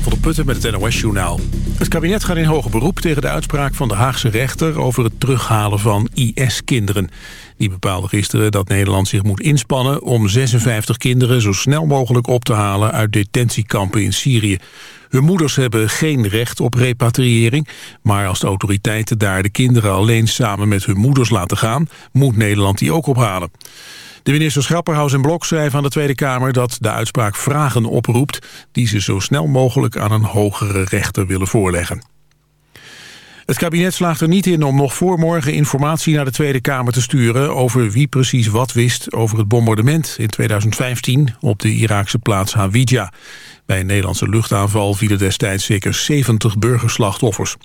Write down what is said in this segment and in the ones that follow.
Van der Putten met het NOS-journaal. Het kabinet gaat in hoger beroep tegen de uitspraak van de Haagse rechter... over het terughalen van IS-kinderen. Die bepaalde gisteren dat Nederland zich moet inspannen... om 56 kinderen zo snel mogelijk op te halen uit detentiekampen in Syrië. Hun moeders hebben geen recht op repatriëring... maar als de autoriteiten daar de kinderen alleen samen met hun moeders laten gaan... moet Nederland die ook ophalen. De ministers Grapperhaus en Blok schrijven aan de Tweede Kamer dat de uitspraak vragen oproept die ze zo snel mogelijk aan een hogere rechter willen voorleggen. Het kabinet slaagt er niet in om nog voor morgen informatie naar de Tweede Kamer te sturen over wie precies wat wist over het bombardement in 2015 op de Iraakse plaats Hawija. Bij een Nederlandse luchtaanval vielen destijds zeker 70 burgerslachtoffers.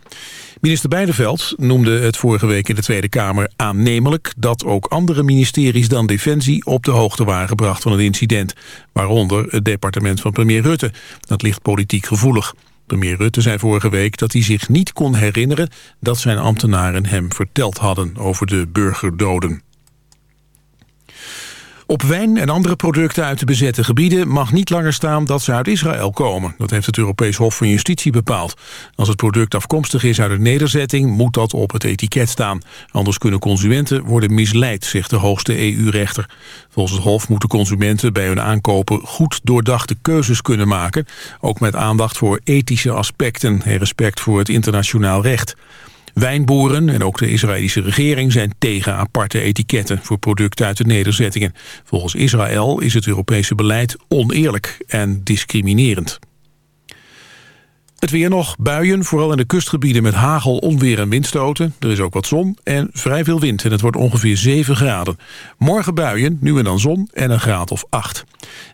Minister Beideveld noemde het vorige week in de Tweede Kamer aannemelijk... dat ook andere ministeries dan Defensie op de hoogte waren gebracht van het incident. Waaronder het departement van premier Rutte. Dat ligt politiek gevoelig. Premier Rutte zei vorige week dat hij zich niet kon herinneren... dat zijn ambtenaren hem verteld hadden over de burgerdoden. Op wijn en andere producten uit de bezette gebieden mag niet langer staan dat ze uit Israël komen. Dat heeft het Europees Hof van Justitie bepaald. Als het product afkomstig is uit een nederzetting, moet dat op het etiket staan. Anders kunnen consumenten worden misleid, zegt de hoogste EU-rechter. Volgens het Hof moeten consumenten bij hun aankopen goed doordachte keuzes kunnen maken. Ook met aandacht voor ethische aspecten en respect voor het internationaal recht. Wijnboeren en ook de Israëlische regering zijn tegen aparte etiketten voor producten uit de nederzettingen. Volgens Israël is het Europese beleid oneerlijk en discriminerend. Het weer nog, buien, vooral in de kustgebieden met hagel, onweer en windstoten. Er is ook wat zon en vrij veel wind en het wordt ongeveer 7 graden. Morgen buien, nu en dan zon en een graad of 8.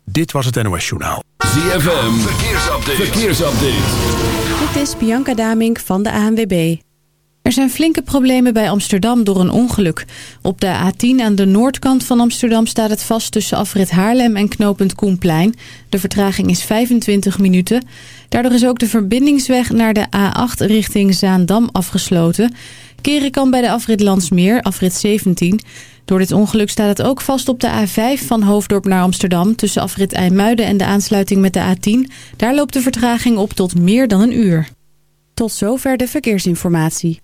Dit was het NOS Journaal. ZFM, verkeersupdate. verkeersupdate. Dit is Bianca Damink van de ANWB. Er zijn flinke problemen bij Amsterdam door een ongeluk. Op de A10 aan de noordkant van Amsterdam staat het vast tussen afrit Haarlem en knooppunt Koenplein. De vertraging is 25 minuten. Daardoor is ook de verbindingsweg naar de A8 richting Zaandam afgesloten. Keren kan bij de afrit Landsmeer, afrit 17. Door dit ongeluk staat het ook vast op de A5 van Hoofddorp naar Amsterdam... tussen afrit IJmuiden en de aansluiting met de A10. Daar loopt de vertraging op tot meer dan een uur. Tot zover de verkeersinformatie.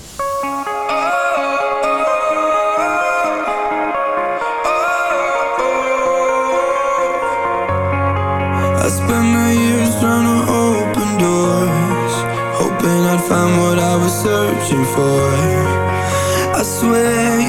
Searching for. I swear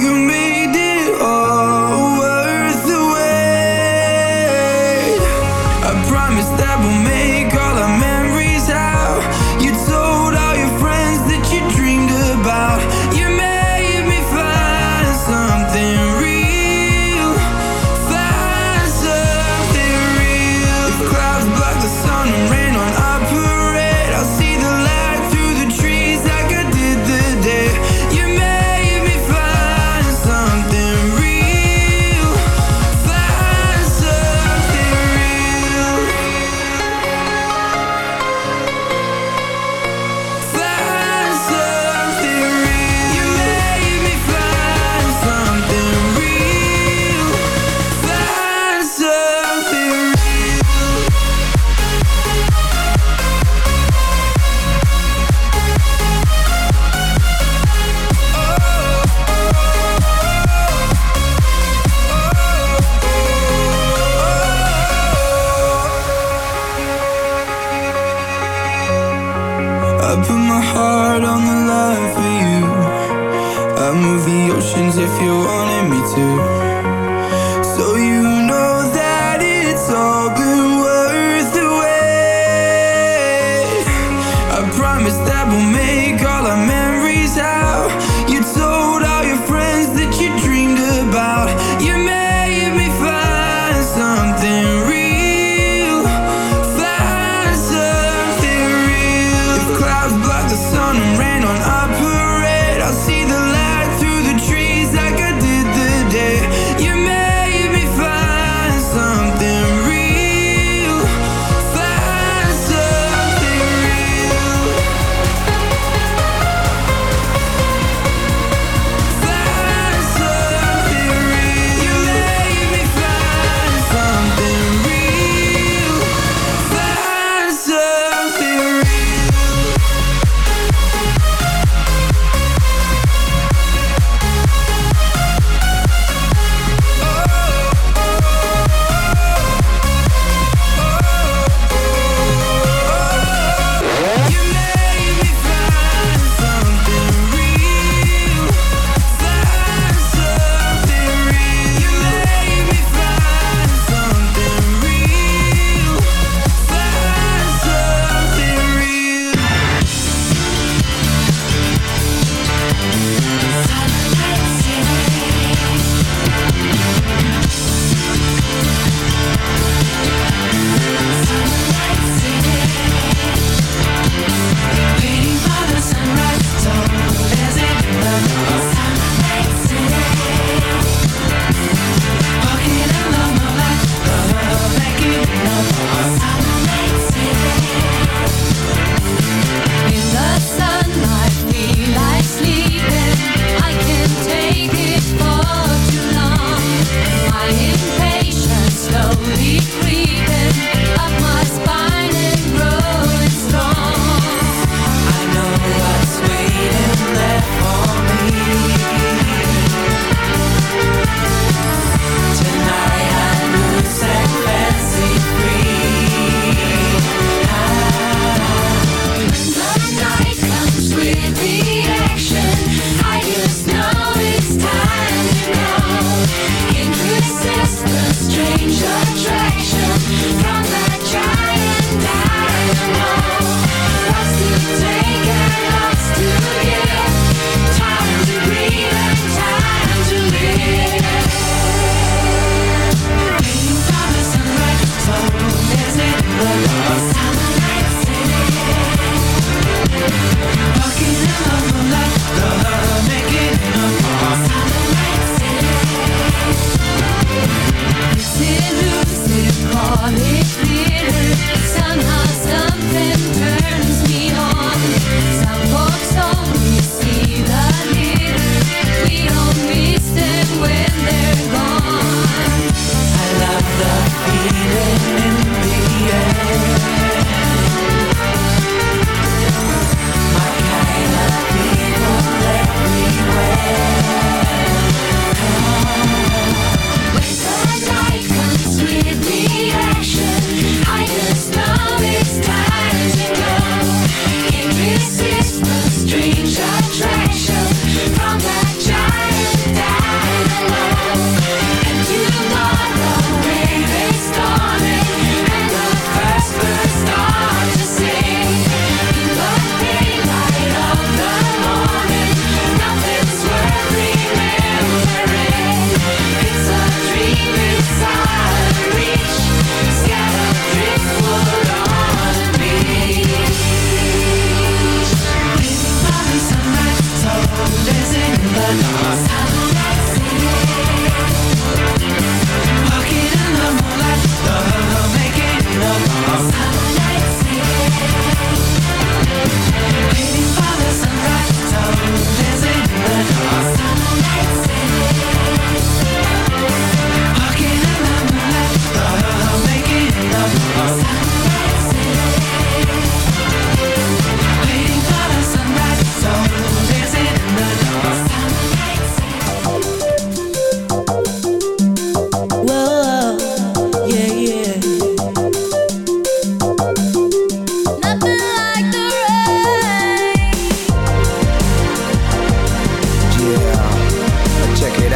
aan his leren.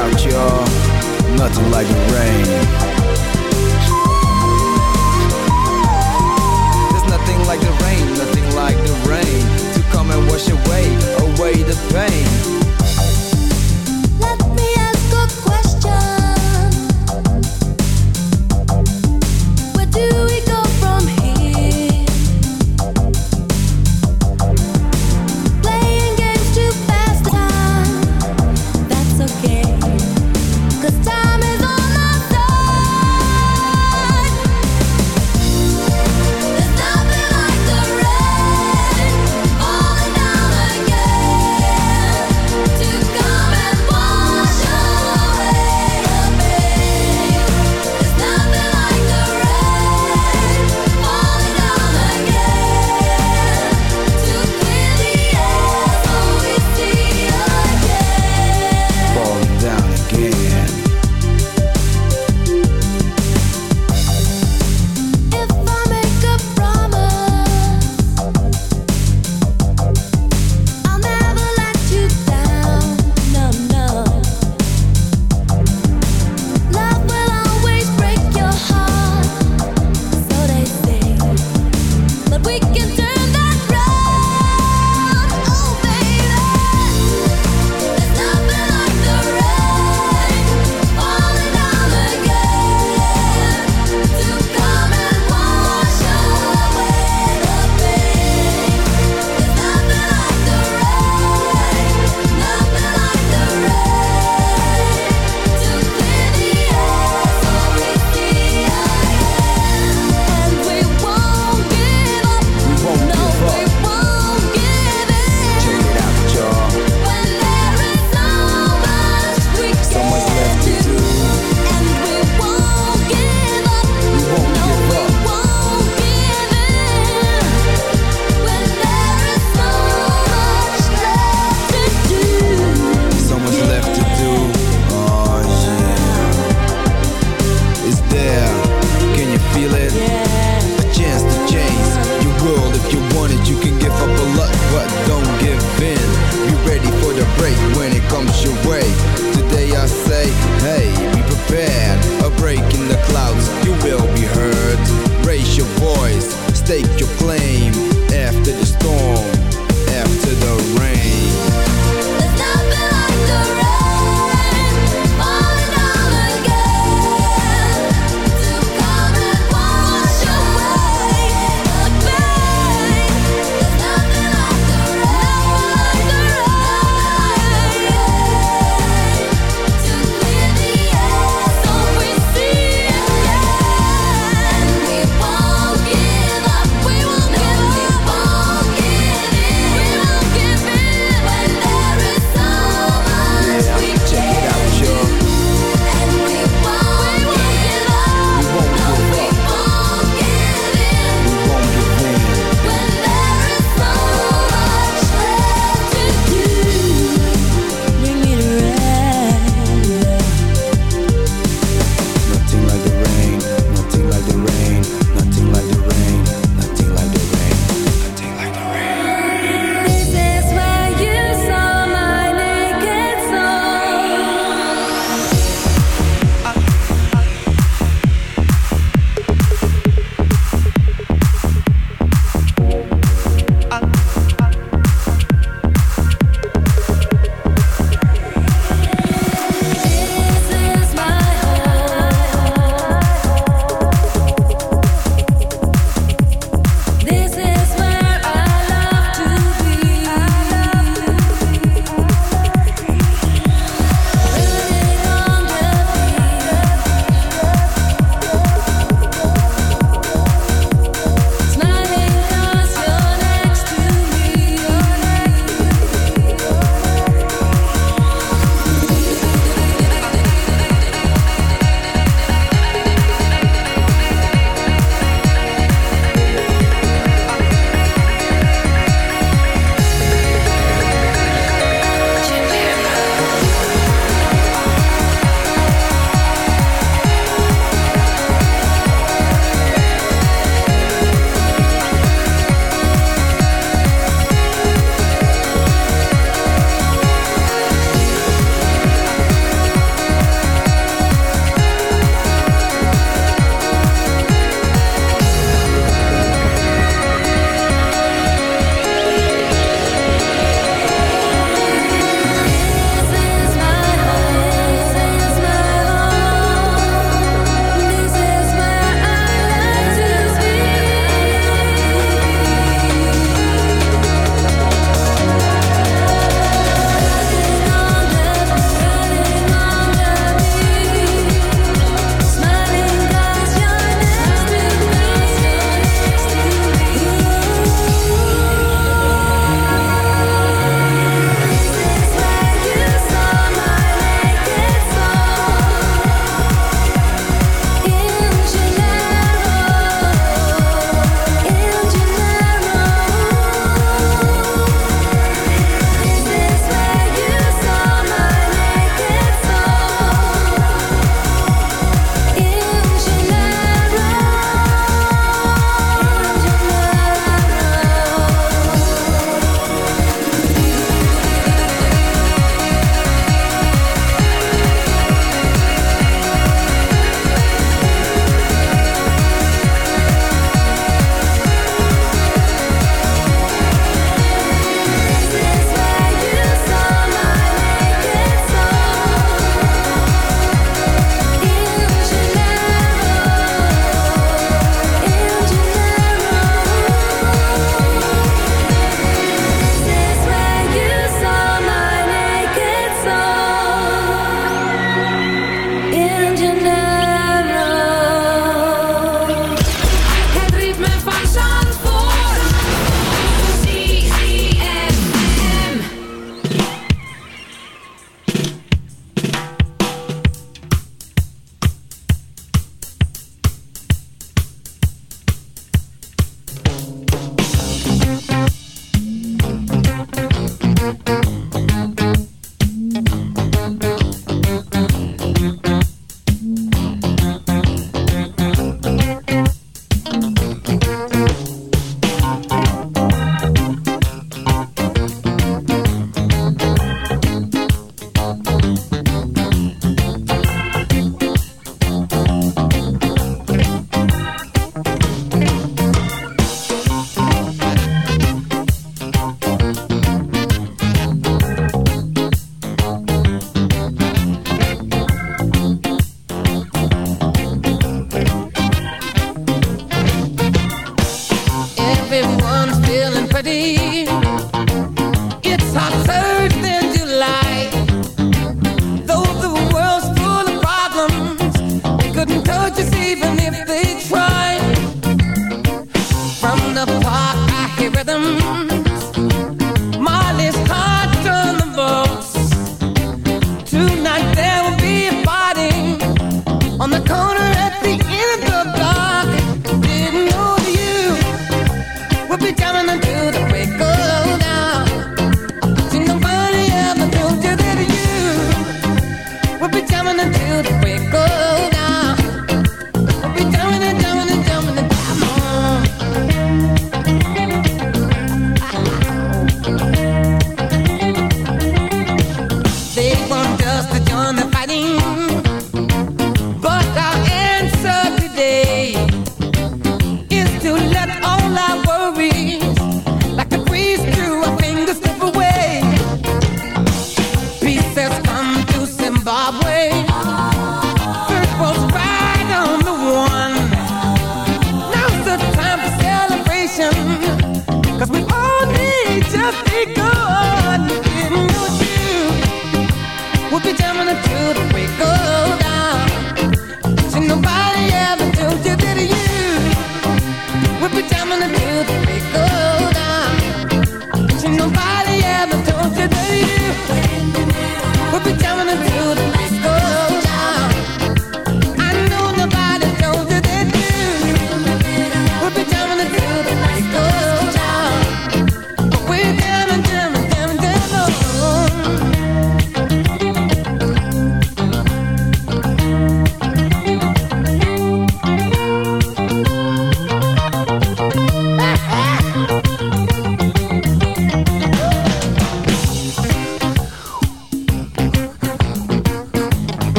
Out, y'all. Nothing like the rain. There's nothing like the rain, nothing like the rain to come and wash away, away the pain.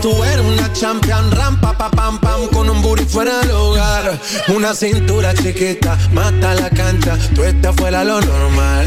Tú eres una champion, rampa, pa, pam, pam, con un booty fuera del hogar. Una cintura chiquita, mata la cancha, tú estás fuera lo normal.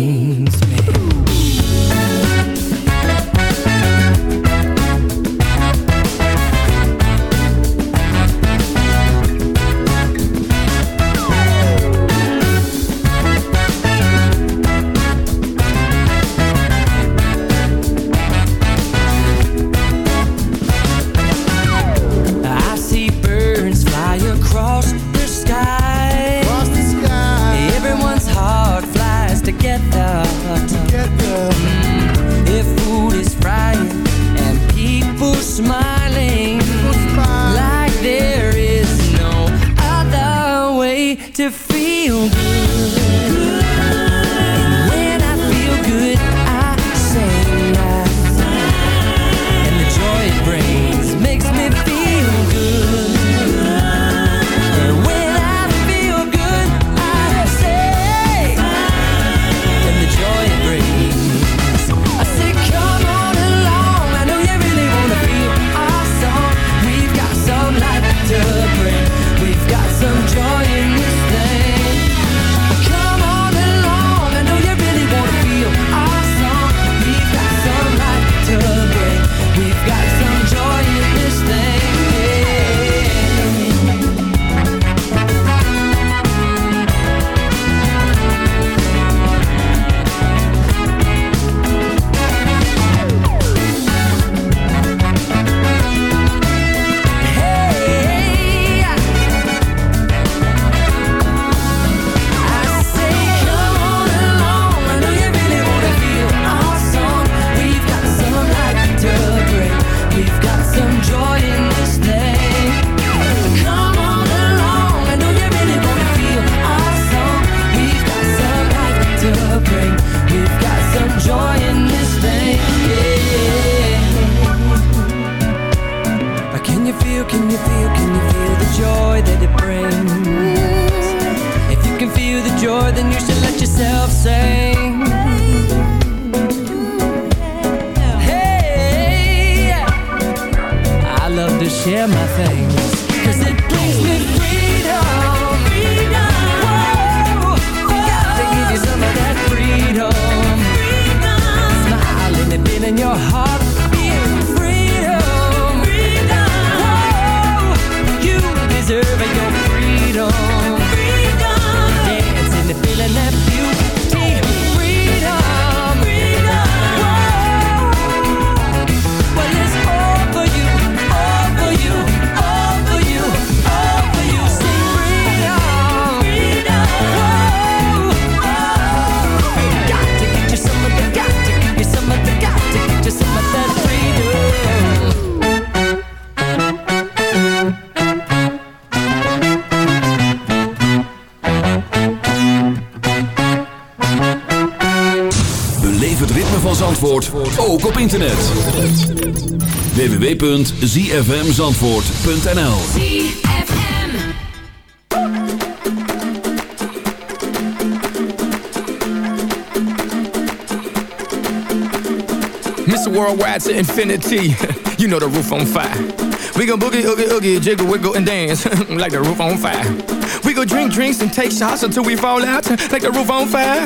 www.zfmzandvoort.nl Mr. Worldwide to infinity. you know the roof on fire. We gon' boogie, oogie, oogie, jiggle, wiggle, and dance like the roof on fire. We go drink drinks and take shots until we fall out like the roof on fire.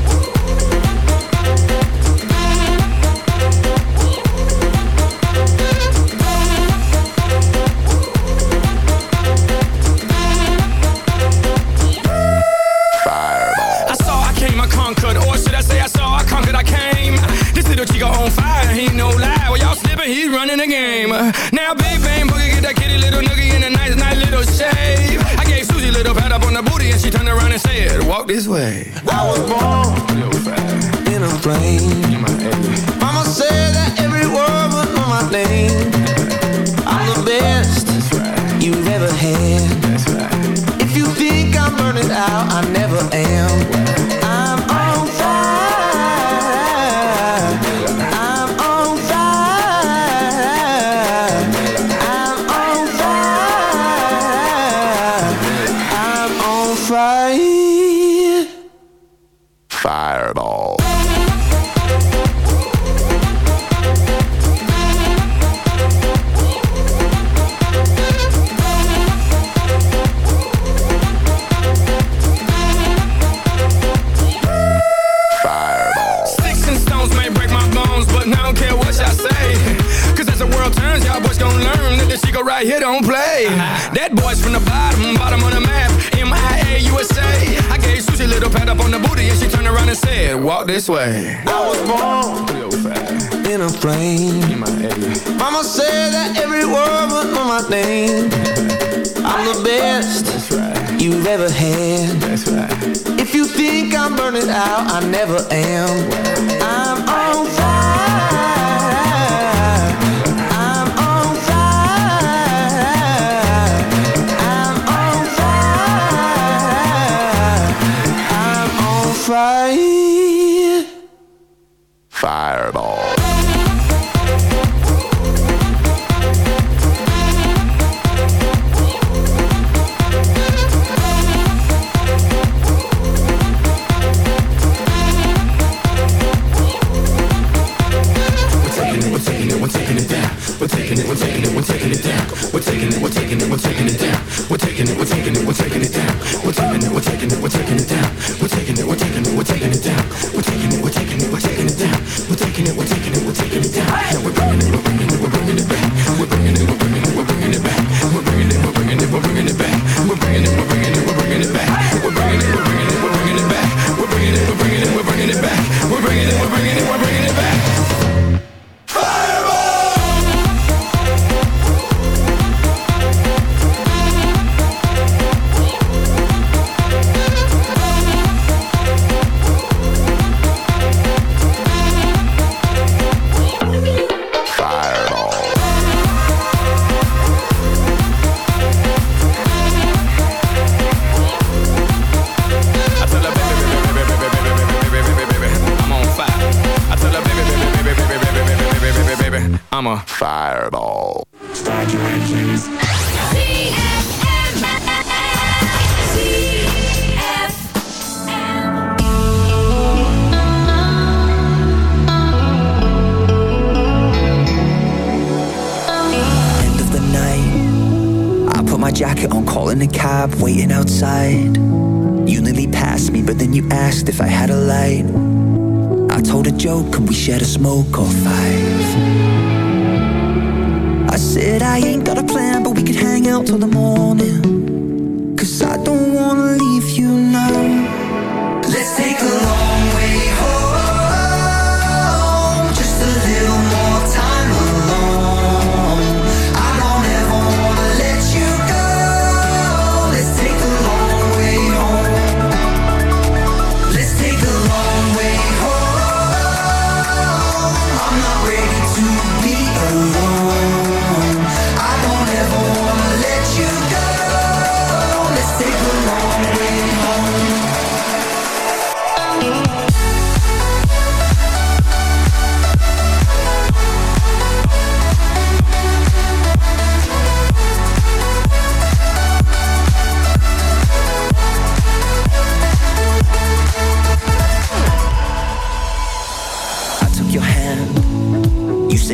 Little noogie in a nice, nice little shave. I gave Susie a little pat up on the booty, and she turned around and said, "Walk this way." I was born in a plane. Mama said that every word was on my name. I'm the best you've ever had. If you think I'm burning out, I never am. Walk this way. I was born in a plane. Mama said that every word was my name. I'm the best That's right. you've ever had. That's right. If you think I'm burning out, I never am. I'm on fire. I'm on fire. I'm on fire. I'm on fire. I'm a fireball. Start your engines. My jacket on, calling a cab, waiting outside. You nearly passed me, but then you asked if I had a light. I told a joke, and we shared a smoke or five? said I ain't got a plan, but we could hang out till the morning. Cause I don't wanna leave you now. Let's take a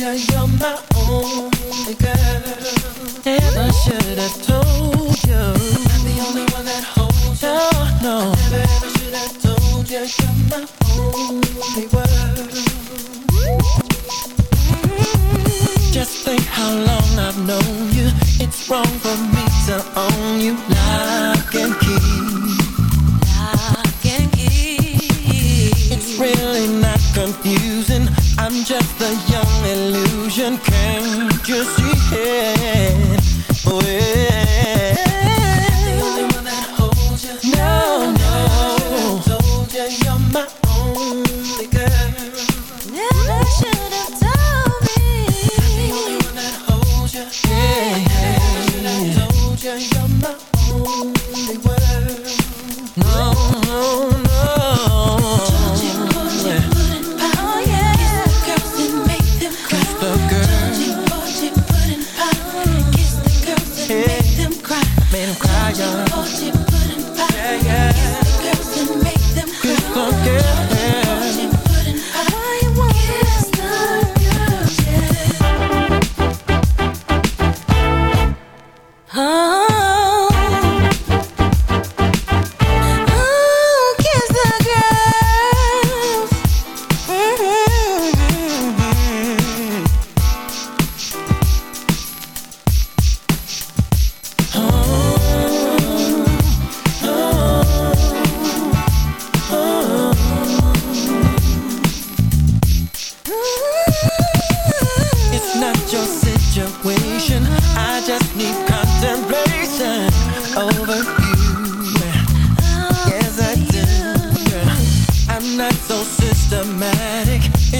Yeah, you're my only girl. And I should have told you. I'm the only one that holds you. No, no. I never ever should have told you. You're my only world. Just think how long I've known you. It's wrong for me to own you. Lock and key. Lock and key. It's really not confusing I'm just a young illusion, can't you see it? Oh, yeah.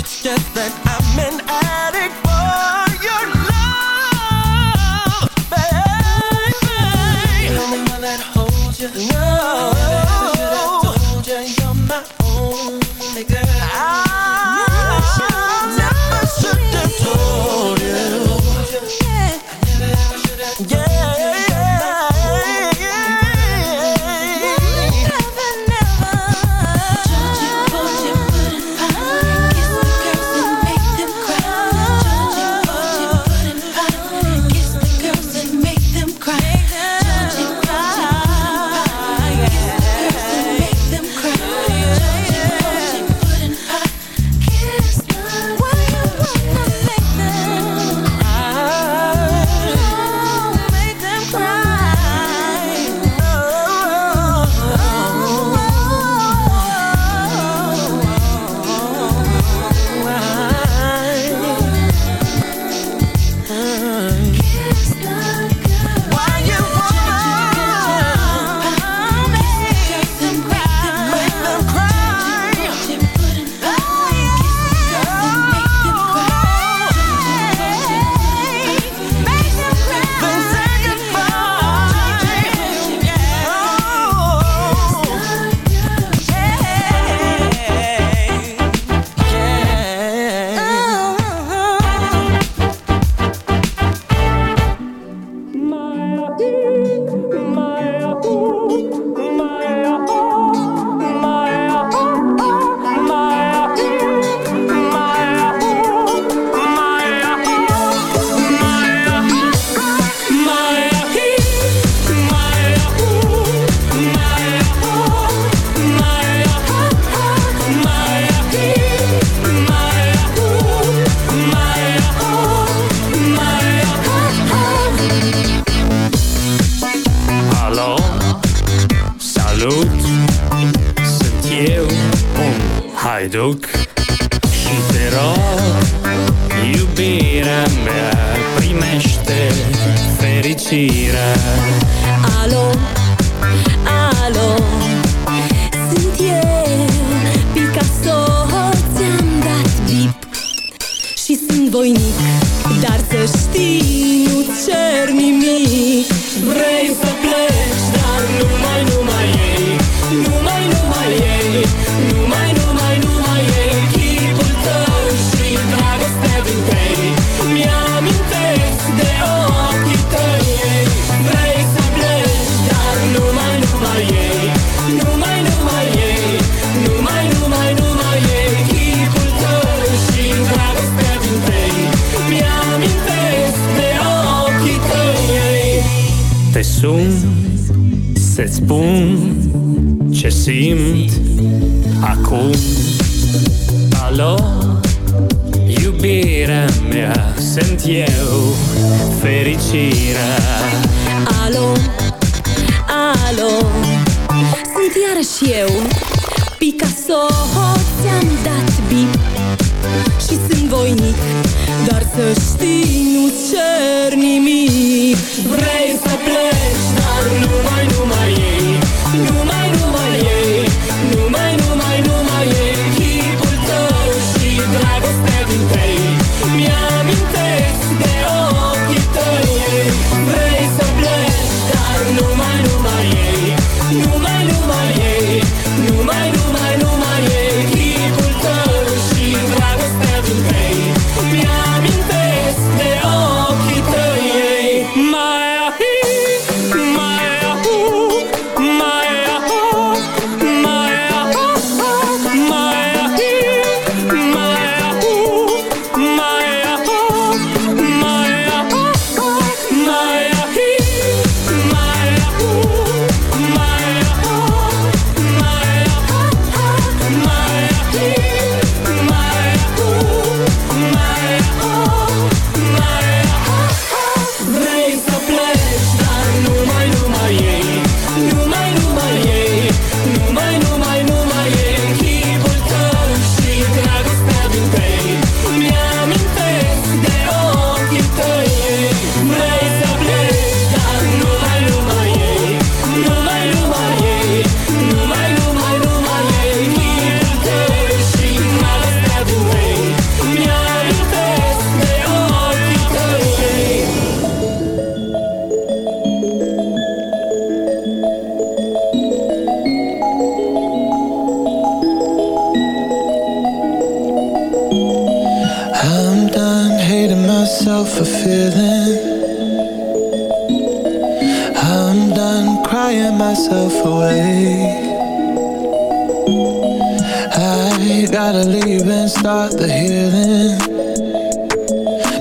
It's just that I'm an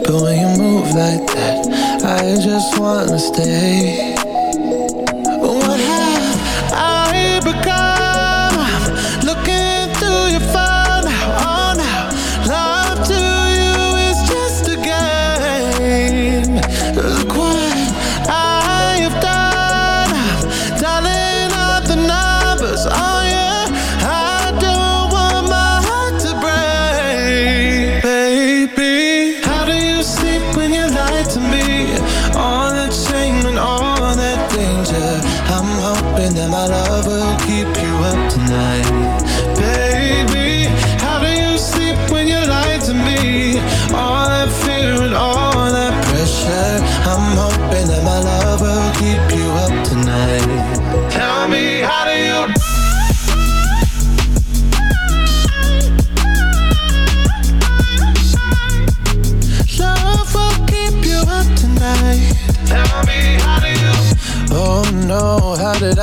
But when you move like that, I just wanna stay.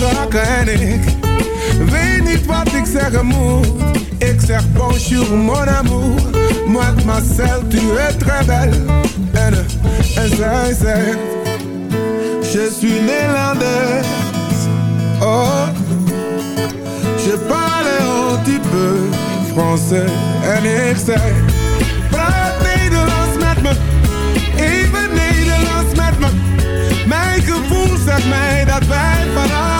En ik weet niet wat ik zeggen moet. Ik zeg bonjour mon amour, mademoiselle tu es très belle. En, en zij zegt, je suis Nederlands. Oh, je parle un petit peu français. En ik zeg, praat Nederlands met me, even Nederlands met me. Mijn gevoel zegt mij dat wij vanavond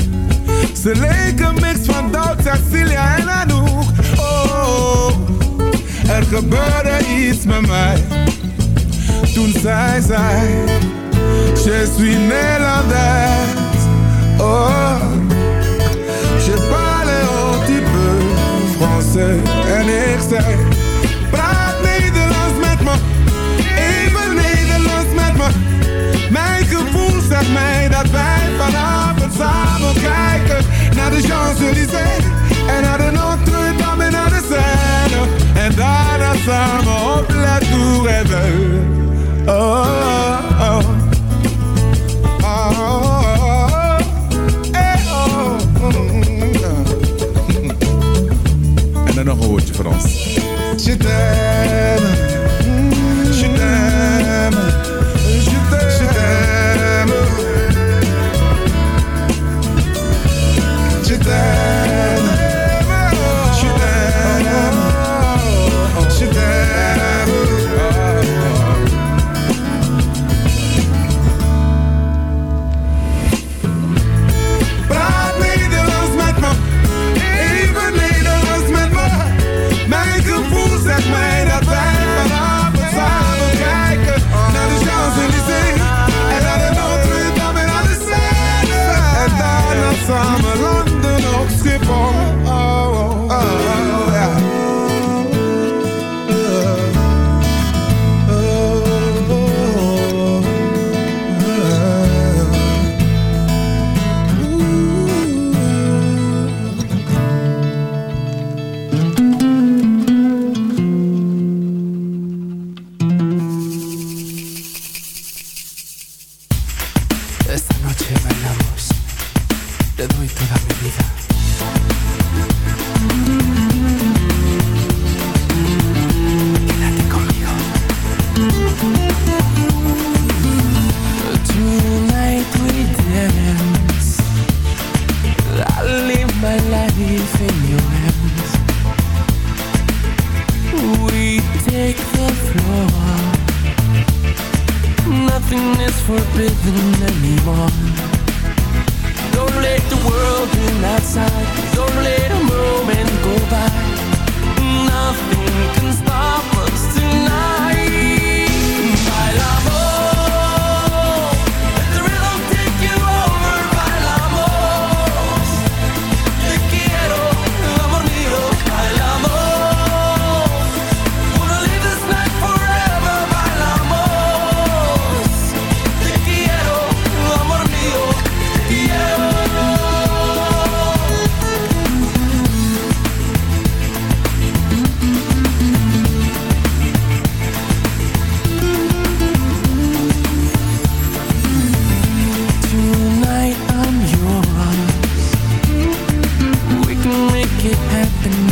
Ze leken mix van Doubt, Cecilia en Anouk. Oh, er gebeurde iets met mij. Toen zij zei, je suis Nederlands. Oh, je parle un petit peu français. En ik zei, praat Nederlands met me. Even Nederlands met me. Mijn gevoel zegt mij dat wij vanavond samen kijken naar de Champs-Élysées En naar de Notre-Dame en naar de Seine. En daarna samen op La Tour Eiffel oh, oh, oh. Oh oh oh. oh, oh, oh. En dan nog een woordje voor ons. Je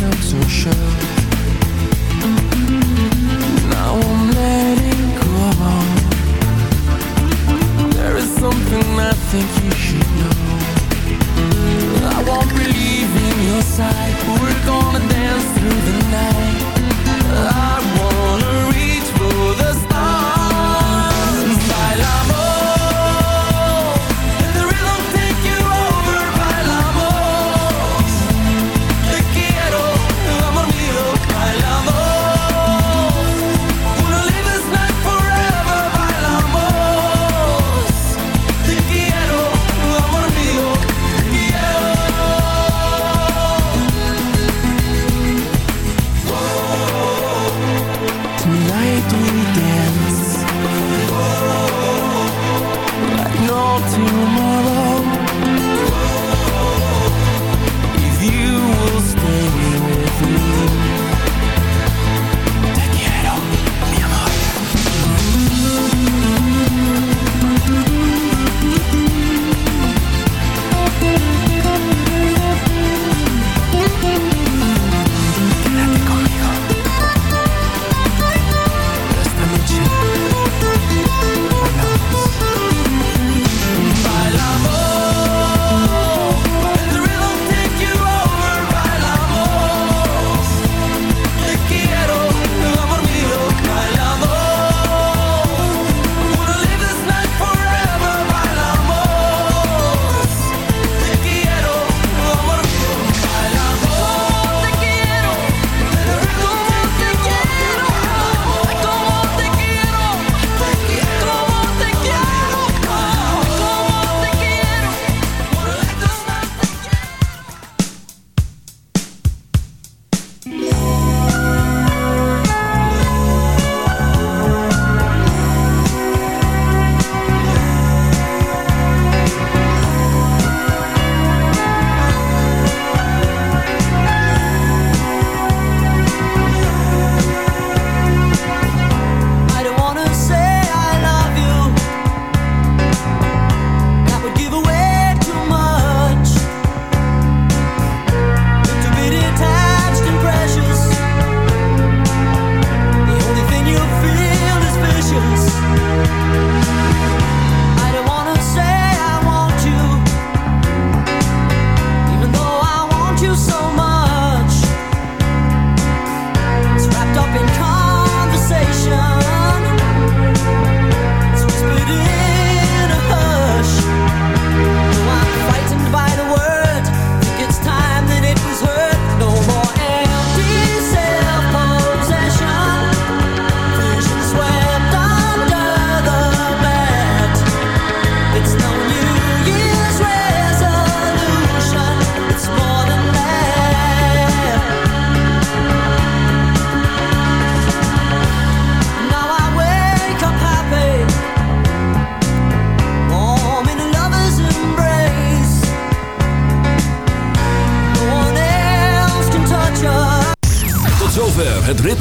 Not so sure